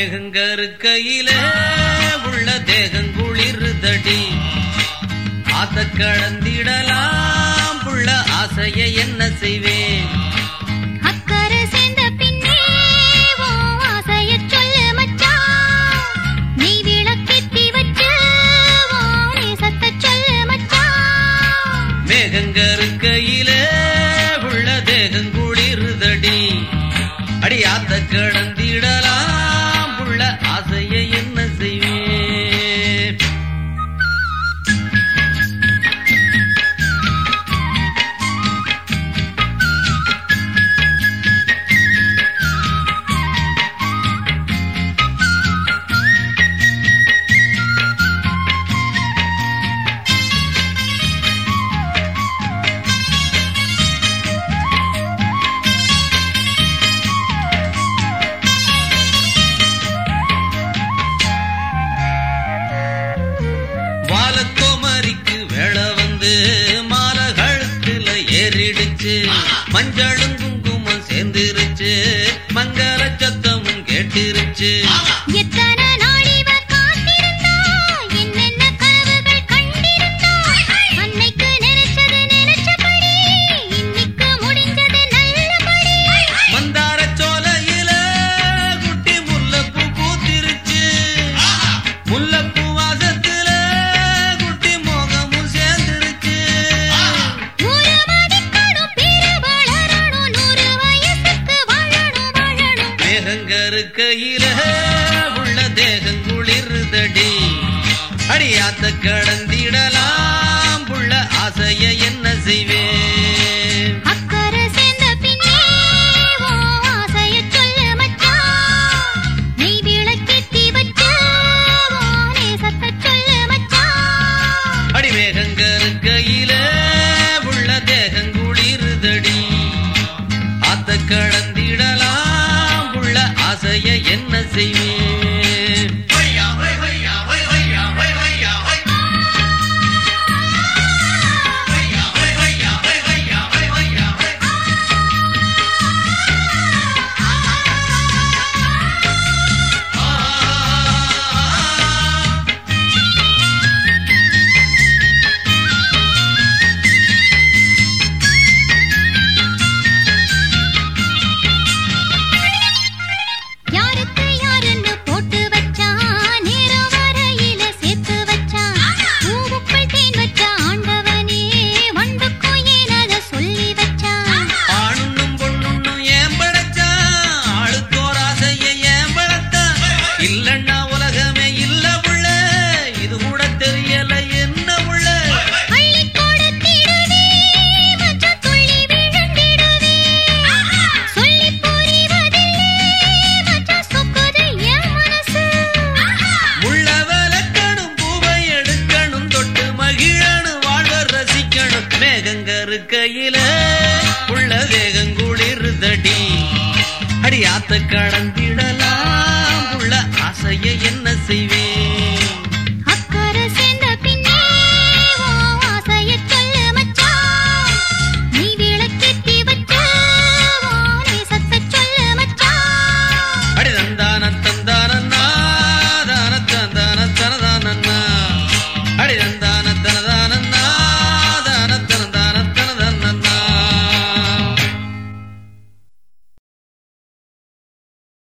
மேகங்கருக்கையிலே உள்ள தேகங்குளிருதடி ஆத்த கடந்திடலாம் உள்ள ஆசையை என்ன செய்வேன்? மேகங்கருக்கையிலே உள்ள தேகங்குளிருதடி அடி ஆத்த கடன் Mama. இருக்கையில உள்ள தேகம் குளிர்தடி. அடியாத்த கடந்திடலாம் உள்ள ஆசைய என்ன செய்வேன்? அடிவேகங்கருக்கையில உள்ள தேகங்குளிர்தடி அத்த கடந்திடலாம் ஆசைய என்ன செய்வேன்? யாத்த கடந்திட